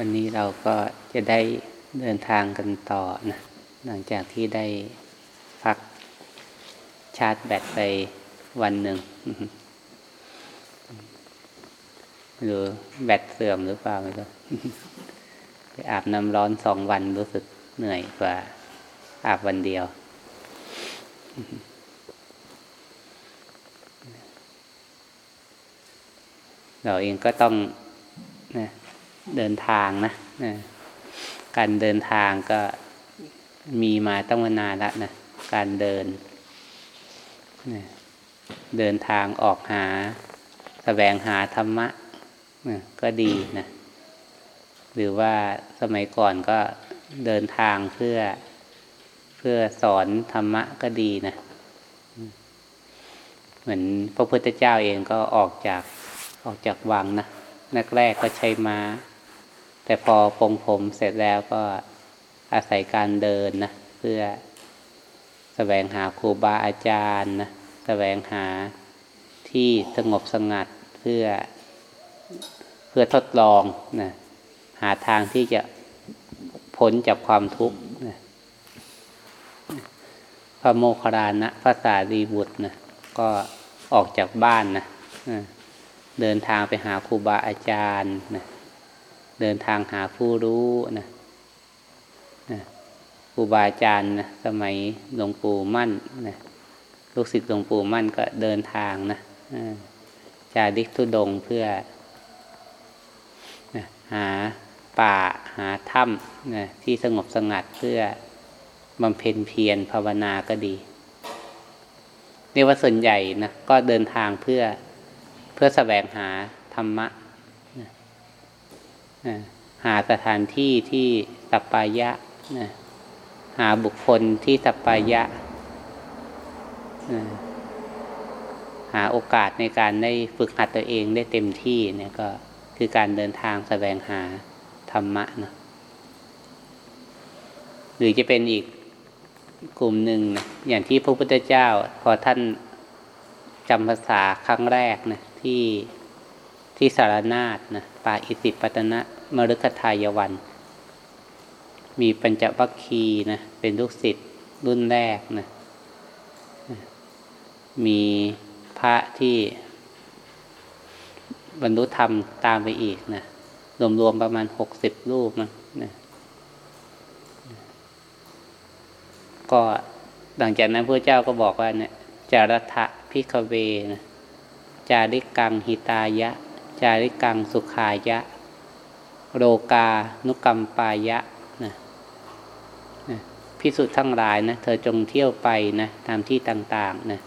วันนี้เราก็จะได้เดินทางกันต่อนะหลังจากที่ได้พักชาร์จแบตไปวันหนึ่งหรือแบตเสื่อมหรือเปล่าไม่รู้ไปอาบน้ำร้อนสองวันรู้สึกเหนื่อยกว่า อาบวันเดียว เราเองก็ต้องนะ เดินทางนะนะ การเดินทางก็มีมาตั้งนานแล้วนะ การเดินนะเดินทางออกหาสแสวงหาธรรมะนะก็ดีนะ หรือว่าสมัยก่อนก็เดินทางเพื่อเพื่อสอนธรรมะก็ดีนะเหมือนพระพุทธเจ้าเองก็ออกจากออกจากวังนะนักแรกก็ใช้มา้า แต่พอปรงผมเสร็จแล้วก็อาศัยการเดินนะเพื่อสแสวงหาครูบาอาจารย์นะสแสวงหาที่สงบสงัดเพื่อเพื่อทดลองนะหาทางที่จะพ้นจากความทุกข์นะพระโมคคัลลานะพระสารีบุตรนะก็ออกจากบ้านนะเดินทางไปหาครูบาอาจารย์นะ เดินทางหาผู้รู้นะนะครูบาอาจารย์นะสมัยหลวงปู่มั่นนะลูกศิษย์หลวงปู่มั่นก็เดินทางนะจาริกทุดงเพื่อนะหาป่าหาถ้ำนะที่สงบสงัดเพื่อบำเพ็ญเพียรภาวนาก็ดีเรียกว่าส่วนใหญ่นะก็เดินทางเพื่อเพื่อสแสวงหาธรรมะ หาสถานที่ที่สัปปายะหาบุคคลที่สัปปายะหาโอกาสในการได้ฝึกหัดตัวเองได้เต็มที่เนี่ยก็คือการเดินทางสแสวงหาธรรมะนะหรือจะเป็นอีกกลุ่มหนึ่งนะอย่างที่พระพุทธเจ้า พอท่านจำภาษาครั้งแรกนะที่ที่สารนาฏนะป่าอิสิปตนะ มฤคทายวัน มีปัญจวัคคีนะเป็นลูกศิษย์รุ่นแรกนะมีพระที่บรรลุธรรมตามไปอีกนะรวมๆประมาณหกสิบรูปนะนะก็หลังจากนั้นพระเจ้าก็บอกว่าเนี่ยจารทะพิกเวนะจาริกังหิตายะ จาริกังสุขายะ โรกานุกรรมปายะนะนะพิสุทธ์ทั้งหลายนะเธอจงเที่ยวไปนะตามที่ต่างๆนะ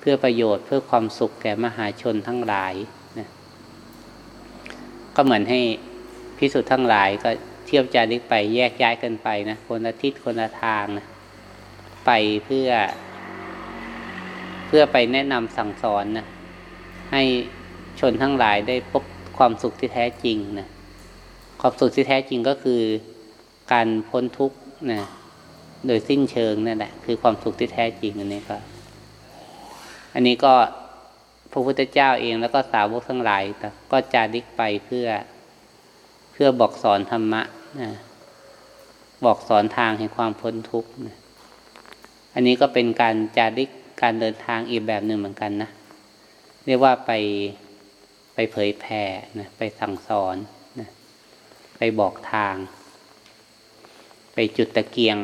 เพื่อประโยชน์เพื่อความสุขแก่มหาชนทั้งหลายนะก็เหมือนให้พิสุทธ์ทั้งหลายก็เที่ยวจาริกไปแยกย้ายกันไปนะคนละทิศคนละทางนะไปเพื่อ เพื่อไปแนะนำสั่งสอนนะให้ชนทั้งหลายได้พบความสุขที่แท้จริงนะ ความสุขที่แท้จริงก็คือการพ้นทุกข์นะโดยสิ้นเชิงนั่นแหละคือความสุขที่แท้จริงอันนี้ก็ อันนี้ก็พระพุทธเจ้าเองแล้วก็สาวกทั้งหลายก็จาริกไปเพื่อเพื่อบอกสอนธรรมะนะบอกสอนทางแห่งความพ้นทุกข์นะอันนี้ก็เป็นการจาริกการเดินทางอีกแบบหนึ่งเหมือนกันนะเรียกว่าไปไปเผยแผ่นะไปสั่งสอน ไปบอกทาง ไปจุดตะเกียง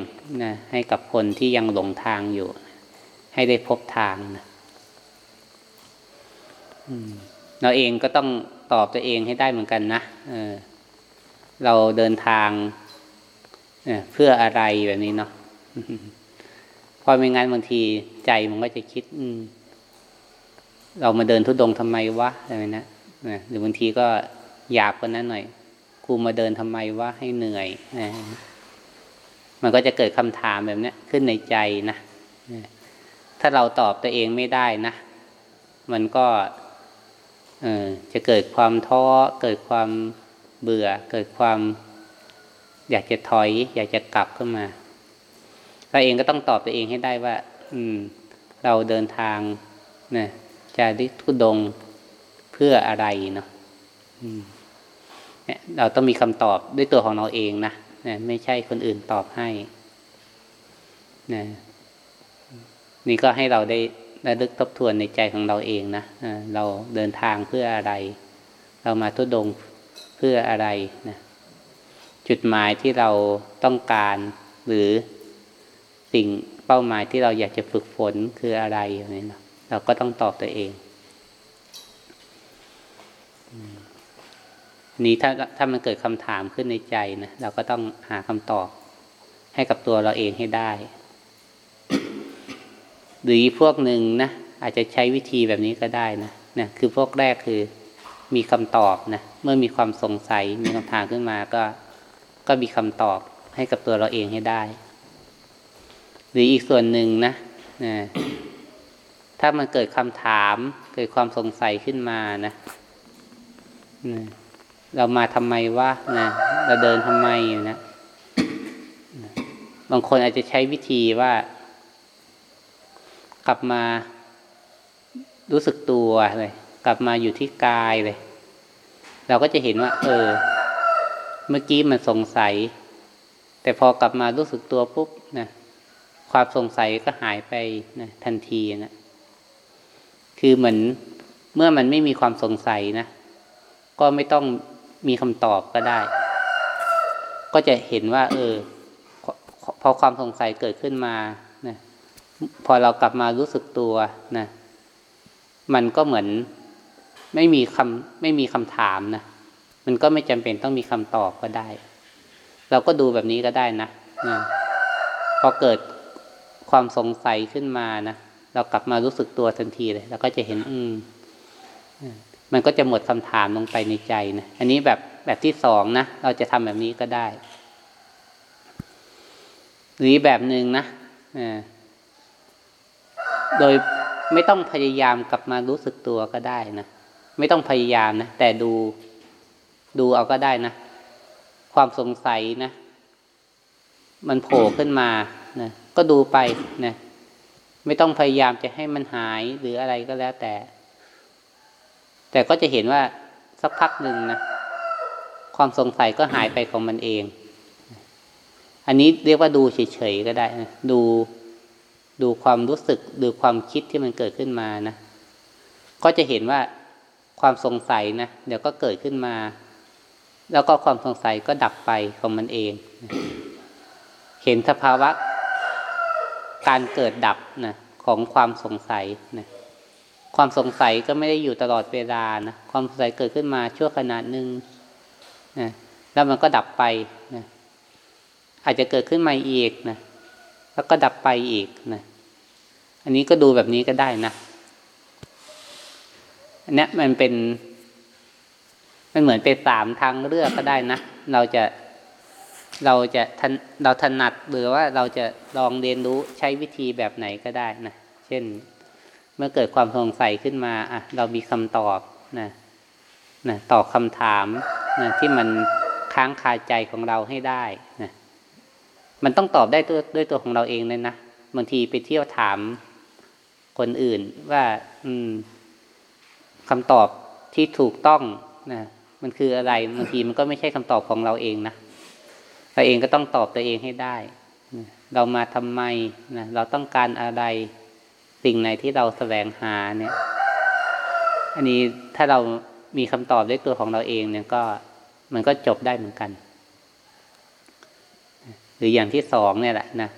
นะให้กับคนที่ยังหลงทางอยู่ ให้ได้พบทางนะเราเองก็ต้องตอบตัวเองให้ได้เหมือนกันนะเออเราเดินทางเพื่ออะไรแบบนี้เนาะพอไม่งั้นบางทีใจมันก็จะคิด อืมเรามาเดินทุดงทำไมวะอะไรนะหรือบางทีก็หยาบกว่านั้นหน่อย กูมาเดินทำไมวะให้เหนื่อยนะมันก็จะเกิดคำถามแบบนี้ขึ้นในใจนะ ถ้าเราตอบตัวเองไม่ได้นะ มันก็เออจะเกิดความท้อ เกิดความเบื่อ เกิดความ อยากจะถอย อยากจะกลับขึ้นมา เราเองก็ต้องตอบตัวเองให้ได้ว่า อืม เราเดินทางนะจะได้ทุดงเพื่ออะไรเนาะอั เราต้องมีคำตอบด้วยตัวของเราเองนะนะไม่ใช่คนอื่นตอบให้นะนี่ก็ให้เราได้ระลึกทบทวนในใจของเราเองนะเราเดินทางเพื่ออะไร เรามาทุดงเพื่ออะไรนะจุดหมายที่เราต้องการ หรือสิ่งเป้าหมายที่เราอยากจะฝึกฝนคืออะไรอย่างนี้เราก็ต้องตอบตัวเอง นี้ถ้าถ้ามันเกิดคำถามขึ้นในใจนะเราก็ต้องหาคำตอบ ให้กับตัวเราเองให้ได้ หรือพวกหนึ่งนะอาจจะใช้วิธีแบบนี้ก็ได้นะนะคือพวกแรกคือมีคำตอบนะเมื่อมีความสงสัยมีคำถามขึ้นมาก็ก็มีคำตอบให้กับตัวเราเองให้ได้ หรืออีกส่วนหนึ่งนะนะถ้ามันเกิดคำถาม เกิดความสงสัยขึ้นมานะนะ เรามาทำไมวะนะเราเดินทำไมนะบางคนอาจจะใช้วิธีว่า กลับมารู้สึกตัวเลย กลับมาอยู่ที่กายเลย เราก็จะเห็นว่า เออ เมื่อกี้มันสงสัย แต่พอกลับมารู้สึกตัวปุ๊บนะความสงสัยก็หายไปนะทันทีนะคือเหมือนเมื่อมันไม่มีความสงสัยนะ ก็ไม่ต้อง มีคำตอบก็ได้ ก็จะเห็นว่า เออ พอความสงสัยเกิดขึ้นมานะพอเรากลับมารู้สึกตัวนะ มันก็เหมือนไม่มีคำไม่มีคำถามนะ มันก็ไม่จำเป็นต้องมีคำตอบก็ได้ เราก็ดูแบบนี้ก็ได้นะนะพอเกิดความสงสัยขึ้นมานะ เรากลับมารู้สึกตัวทันทีเลย เราก็จะเห็น อืม มันก็จะหมดคำถามลงไปในใจนะอันนี้แบบแบบที่สองนะเราจะทำแบบนี้ก็ได้ หรือแบบหนึ่งนะโดยไม่ต้องพยายามกลับมารู้สึกตัวก็ได้นะไม่ต้องพยายามนะแต่ดูดูเอาก็ได้นะความสงสัยนะมันโผล่ขึ้นมานะก็ดูไปนะไม่ต้องพยายามจะให้มันหายหรืออะไรก็แล้วแต่ แต่ก็จะเห็นว่าสักพักหนึ่งนะความสงสัยก็หายไปของมันเอง อันนี้เรียกว่าดูเฉยๆก็ได้นะดูดูความรู้สึกดูความคิดที่มันเกิดขึ้นมานะก็จะเห็นว่าความสงสัยนะเดี๋ยวก็เกิดขึ้นมา แล้วก็ความสงสัยก็ดับไปของมันเอง เห็นสภาวะการเกิดดับนะของความสงสัยนะ ความสงสัยก็ไม่ได้อยู่ตลอดเวลานะความสงสัยเกิดขึ้นมาชั่วขณะหนึ่งนะแล้วมันก็ดับไปนะอาจจะเกิดขึ้นมาอีกนะแล้วก็ดับไปอีกนะอันนี้ก็ดูแบบนี้ก็ได้นะอันนี้มันเป็น มันเหมือนเป็นสามทางเลือกก็ได้นะเราจะเราจะทันเราถนัดหรือว่าเราจะลองเรียนรู้ใช้วิธีแบบไหนก็ได้นะเช่น มื่อเกิดความสงสัยขึ้นมาอะเรามีคำตอบนะนะตอบคำถามนะที่มันค้างคาใจของเราให้ได้นะมันต้องตอบได้ด้วยด้วยตัวของเราเองเลยนะบางทีไปเที่ยวถามคนอื่นว่า อืมคำตอบที่ถูกต้องนะมันคืออะไรบางทีมันก็ไม่ใช่คำตอบของเราเองนะเราเองก็ต้องตอบตัวเองให้ได้เรามาทำไมนะเราต้องการอะไร สิ่งไหนที่เราแสวงหาเนี่ย อันนี้ถ้าเรามีคำตอบด้วยตัวของเราเองเนี่ยก็มันก็จบได้เหมือนกัน หรืออย่างที่สองเนี่ยแหละนะ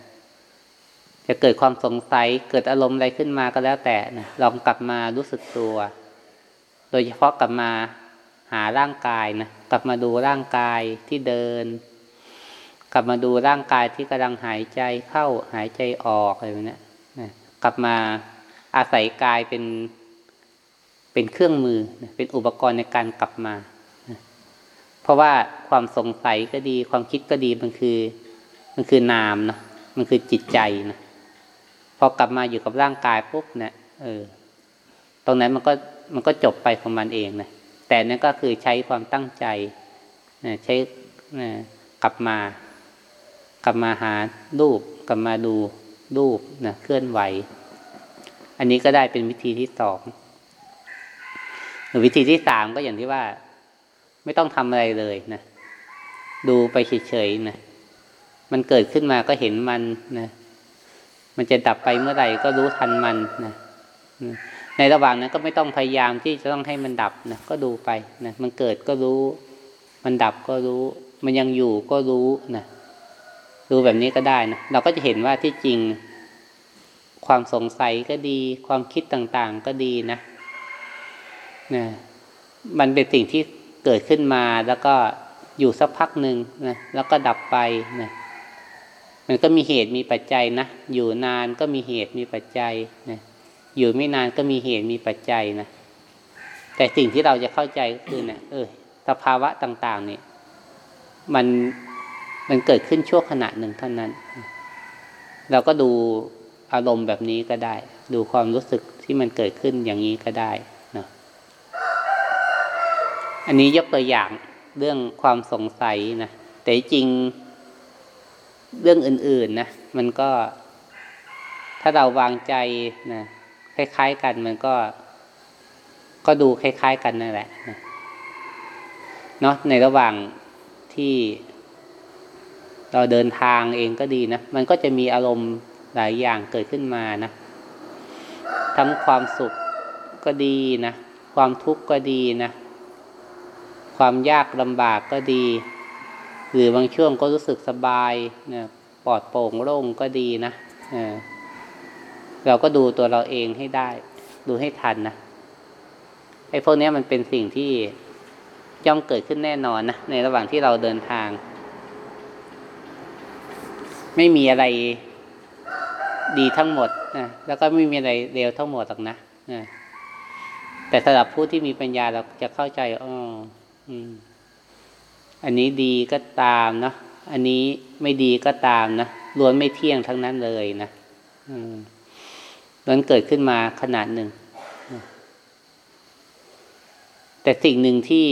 จะเกิดความสงสัยเกิดอารมณ์อะไรขึ้นมาก็แล้วแต่นะลองกลับมารู้สึกตัว โดยเฉพาะกลับมาหาร่างกายนะกลับมาดูร่างกายที่เดิน กลับมาดูร่างกายที่กำลังหายใจเข้าหายใจออกอะไรแบบนี้ กลับมาอาศัยกายเป็นเป็นเครื่องมือ เป็นอุปกรณ์ในการกลับมา เพราะว่าความสงสัยก็ดี ความคิดก็ดีมันคือ มันคือนามเนาะมันคือจิตใจนะพอกลับมาอยู่กับร่างกายปุ๊บเนี่ยเออ ตรงนั้นมันก็มันก็จบไปของมันเองนะแต่นั่นก็คือใช้ความตั้งใจนะใช้นะกลับมา กลับมาหารูปกลับมาดู รูปนะเคลื่อนไหว อันนี้ก็ได้เป็นวิธีที่สองหรือวิธีที่สามก็อย่างที่ว่า ไม่ต้องทำอะไรเลยนะดูไปเฉยๆนะมันเกิดขึ้นมาก็เห็นมันนะมันจะดับไปเมื่อไหร่ก็รู้ทันมันนะในระหว่างนั้นก็ไม่ต้องพยายามที่จะต้องให้มันดับนะก็ดูไปนะมันเกิดก็รู้ มันดับก็รู้ มันยังอยู่ก็รู้นะ ดูแบบนี้ก็ได้นะเราก็จะเห็นว่าที่จริง ความสงสัยก็ดี ความคิดต่างๆก็ดีนะนะมันเป็นสิ่งที่เกิดขึ้นมาแล้วก็อยู่สักพักหนึ่งนะแล้วก็ดับไปนะมันก็มีเหตุมีปัจจัยนะอยู่นานก็มีเหตุมีปัจจัยนะอยู่ไม่นานก็มีเหตุมีปัจจัยนะแต่สิ่งที่เราจะเข้าใจก็คือเนะี่ยเออสภาวะต่าง ๆ เนี่ย มัน มันเกิดขึ้นชั่วขณะหนึ่งเท่านั้น เราก็ดูอารมณ์แบบนี้ก็ได้ ดูความรู้สึกที่มันเกิดขึ้นอย่างนี้ก็ได้เนาะอันนี้ยกตัวอย่างเรื่องความสงสัยนะแต่จริงเรื่องอื่น ๆนะมันก็ ถ้าเราวางใจนะคล้ายๆกันมันก็ ก็ดูคล้าย ๆ กันนั่นแหละนะเนาะในระหว่างที่ เราเดินทางเองก็ดีนะ มันก็จะมีอารมณ์หลายอย่างเกิดขึ้นมานะ ทั้งความสุขก็ดีนะ ความทุกข์ก็ดีนะ ความยากลำบากก็ดี หรือบางช่วงก็รู้สึกสบายนะปลอดโปร่งโล่งก็ดีนะเราก็ดูตัวเราเองให้ได้ ดูให้ทันนะไอ้พวกนี้มันเป็นสิ่งที่ย่อมเกิดขึ้นแน่นอนนะในระหว่างที่เราเดินทาง ไม่มีอะไรดีทั้งหมดนะแล้วก็ไม่มีอะไรเลวทั้งหมดหรอกนะแต่สำหรับผู้ที่มีปัญญาเราจะเข้าใจอ๋ออันนี้ดีก็ตามนะอันนี้ไม่ดีก็ตามนะล้วนไม่เที่ยงทั้งนั้นเลยนะล้วนเกิดขึ้นมาขนาดหนึ่งแต่สิ่งหนึ่งที่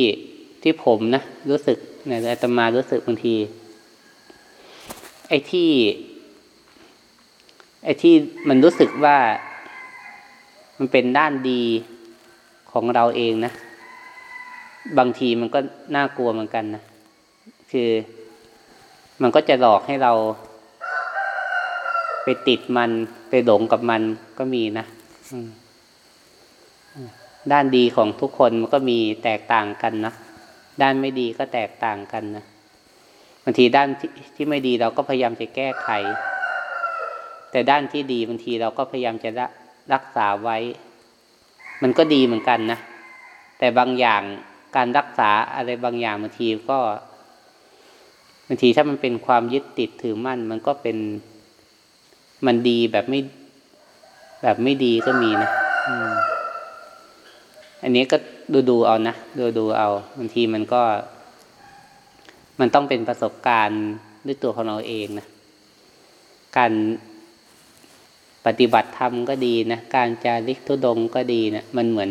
ที่ผมนะรู้สึกเนี่ยอาตมารู้สึกบางที ไอ้ที่ ไอ้ที่มันรู้สึกว่ามันเป็นด้านดีของเราเองนะ บางทีมันก็น่ากลัวเหมือนกันนะ คือมันก็จะหลอกให้เรา ไปติดมันไปหลงกับมันก็มีนะด้านดีของทุกคนมันก็มีแตกต่างกันนะ ด้านไม่ดีก็แตกต่างกันนะางทีด้านทที่ไม่ดีเราก็พยายามจะแก้ไข แต่ด้านที่ดีบางทีเราก็พยายามจะรักษาไว้ มันก็ดีเหมือนกันนะ แต่บางอย่างการรักษาอะไรบางอย่างบางทีก็บางทีถ้ามันเป็นความยึดติดถือมั่น มันก็เป็นมันดีแบบไม่ แบบไม่ดีก็มีนะอันนี้ก็ดูดูเอานะดูดูเอาบางทีมันก็ มันต้องเป็นประสบการณ์ด้วยตัวของเราเองนะ การปฏิบัติธรรมก็ดีนะ การจาริกทุดงก็ดีนะ มันเหมือน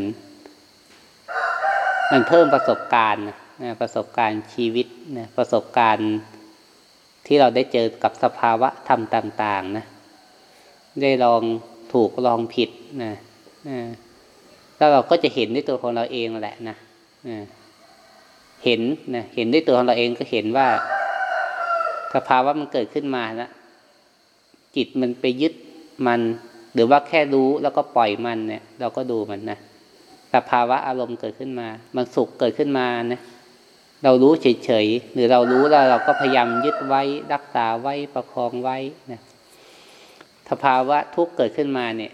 มันเพิ่มประสบการณ์นะประสบการณ์ชีวิตนะประสบการณ์ที่เราได้เจอกับสภาวะธรรมต่าง ๆ นะ ได้ลองถูกลองผิดนะแล้วเราก็จะเห็นด้วยตัวของเราเองแหละนะ เห็นนะเห็นด้วยตัวของเราเองก็เห็นว่าสภาวะมันเกิดขึ้นมานะจิตมันไปยึดมัน หรือว่าแค่รู้แล้วก็ปล่อยมันเนี่ย เราก็ดูมันนะสภาวะอารมณ์เกิดขึ้นมา มันสุขเกิดขึ้นมานะเรารู้เฉยๆหรือเรารู้แล้วเราก็พยายามยึดไว้รักษาไว้ประคองไว้นะสภาวะทุกข์เกิดขึ้นมาเนี่ย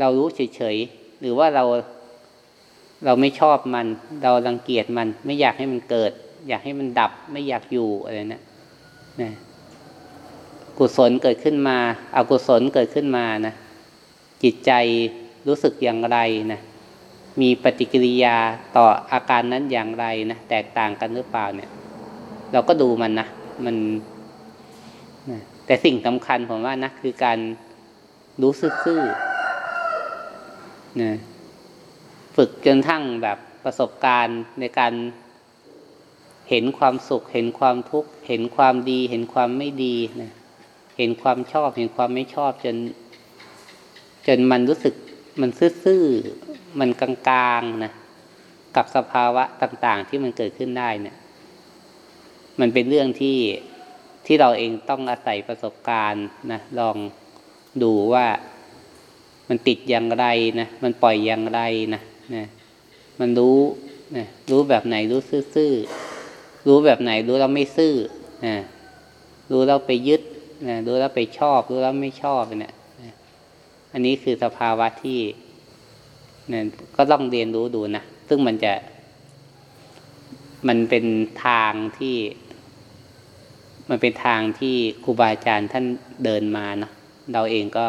เรารู้เฉยๆหรือว่าเรา เราไม่ชอบมัน เรารังเกียจมัน ไม่อยากให้มันเกิด อยากให้มันดับ ไม่อยากอยู่อะไรนะนะกุศลเกิดขึ้นมาอากุศลเกิดขึ้นมานะจิตใจรู้สึกอย่างไรนะมีปฏิกิริยาต่ออาการนั้นอย่างไรนะแตกต่างกันหรือเปล่าเนี่ย เราก็ดูมันนะมันนะแต่สิ่งสำคัญผมว่านะคือการรู้ซื่อๆนะ ฝึกจนทั้งแบบประสบการณ์ในการเห็นความสุข เห็นความทุกข์ เห็นความดี เห็นความไม่ดีนะเห็นความชอบ เห็นความไม่ชอบจน จนมันรู้สึกมันซื่อมันกลางๆนะกับสภาวะต่างๆ ที่มันเกิดขึ้นได้เนี่ย มันเป็นเรื่องที่ที่เราเองต้องอาศัยประสบการณ์นะลองดูว่ามันติดอย่างไรนะมันปล่อยอย่างไรนะ นะมันรู้นะรู้แบบไหนรู้ซื่อๆรู้แบบไหนรู้แล้วไม่ซื่อนะรู้แล้วไปยึดนะรู้แล้วไปชอบ รู้แล้วไม่ชอบเนี่ยอันนี้คือสภาวะที่เนี่ยก็ต้องเรียนรู้ดูนะซึ่งมันจะ มันเป็นทางที่ มันเป็นทางที่ครูบาอาจารย์ท่านเดินมาเนาะเราเองก็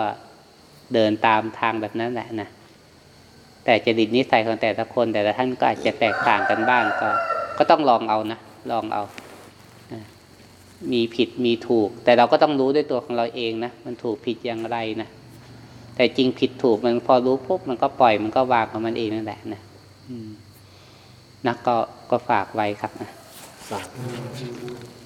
เดินตามทางแบบนั้นแหละนะ แต่จริตนิสัยของแต่ละคน แต่ละท่านก็อาจจะแตกต่างกันบ้างก็ ก็ต้องลองเอานะลองเอามีผิดมีถูก แต่เราก็ต้องรู้ด้วยตัวของเราเองนะมันถูกผิดอย่างไรนะแต่จริงผิดถูกมันพอรู้ปุ๊บมันก็ปล่อยมันก็วางของมันเองนั่นแหละนะนะก็ก็ฝากไว้ครับนะสาธุ